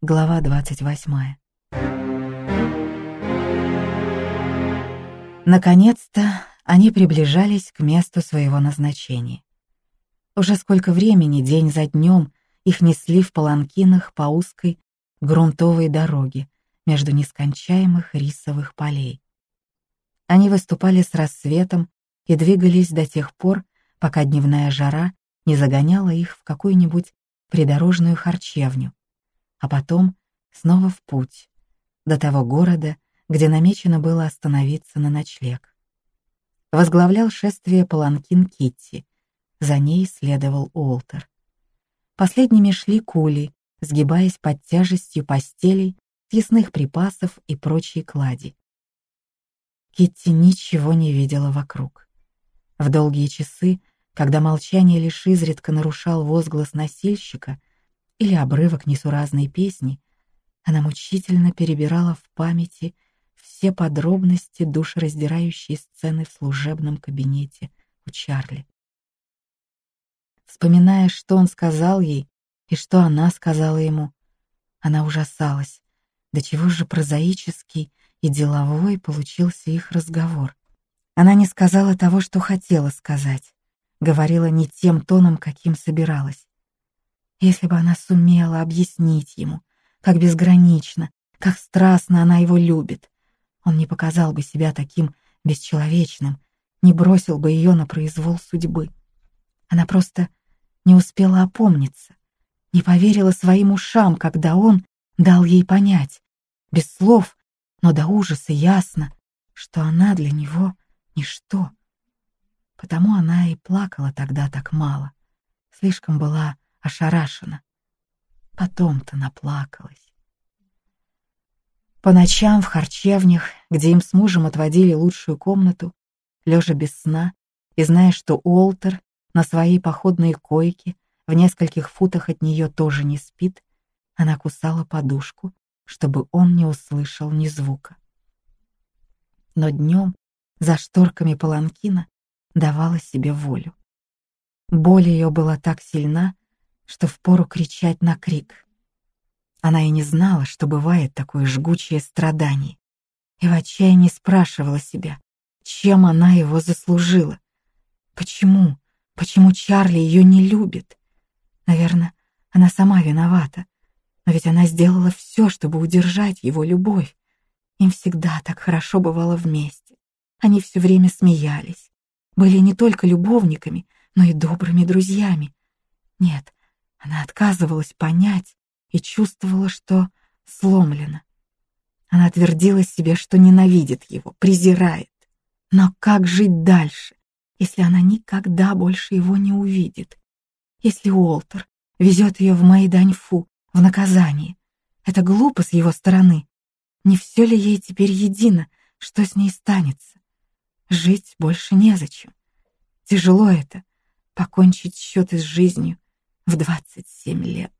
Глава 28. Наконец-то они приближались к месту своего назначения. Уже сколько времени, день за днем, их несли в паланкинах по узкой грунтовой дороге между нескончаемых рисовых полей. Они выступали с рассветом и двигались до тех пор, пока дневная жара не загоняла их в какую-нибудь придорожную харчевню, а потом снова в путь, до того города, где намечено было остановиться на ночлег. Возглавлял шествие паланкин Китти, за ней следовал Уолтер. Последними шли кули, сгибаясь под тяжестью постелей, съестных припасов и прочей клади. Китти ничего не видела вокруг. В долгие часы, когда молчание лишь изредка нарушал возглас носильщика или обрывок несуразной песни, она мучительно перебирала в памяти все подробности душераздирающей сцены в служебном кабинете у Чарли. Вспоминая, что он сказал ей и что она сказала ему, она ужасалась, до чего же прозаический и деловой получился их разговор. Она не сказала того, что хотела сказать, говорила не тем тоном, каким собиралась. Если бы она сумела объяснить ему, как безгранично, как страстно она его любит, он не показал бы себя таким бесчеловечным, не бросил бы ее на произвол судьбы. Она просто не успела опомниться, не поверила своим ушам, когда он дал ей понять, без слов, но до ужаса ясно, что она для него ничто. Потому она и плакала тогда так мало, слишком была ошарашена. Потом-то наплакалась. По ночам в харчевнях, где им с мужем отводили лучшую комнату, лежа без сна и зная, что Уолтер на своей походной койке в нескольких футах от нее тоже не спит, она кусала подушку чтобы он не услышал ни звука. Но днем за шторками паланкина давала себе волю. Боль ее была так сильна, что впору кричать на крик. Она и не знала, что бывает такое жгучее страдание, и в отчаянии спрашивала себя, чем она его заслужила. Почему? Почему Чарли ее не любит? Наверное, она сама виновата, но ведь она сделала все, чтобы удержать его любовь. Им всегда так хорошо бывало вместе. Они все время смеялись. Были не только любовниками, но и добрыми друзьями. Нет, она отказывалась понять и чувствовала, что сломлена. Она твердила себе, что ненавидит его, презирает. Но как жить дальше, если она никогда больше его не увидит? Если Уолтер везет ее в Майданьфу в наказание. Это глупо с его стороны. Не все ли ей теперь едино, что с ней станется? Жить больше незачем. Тяжело это — покончить счеты с жизнью в 27 лет.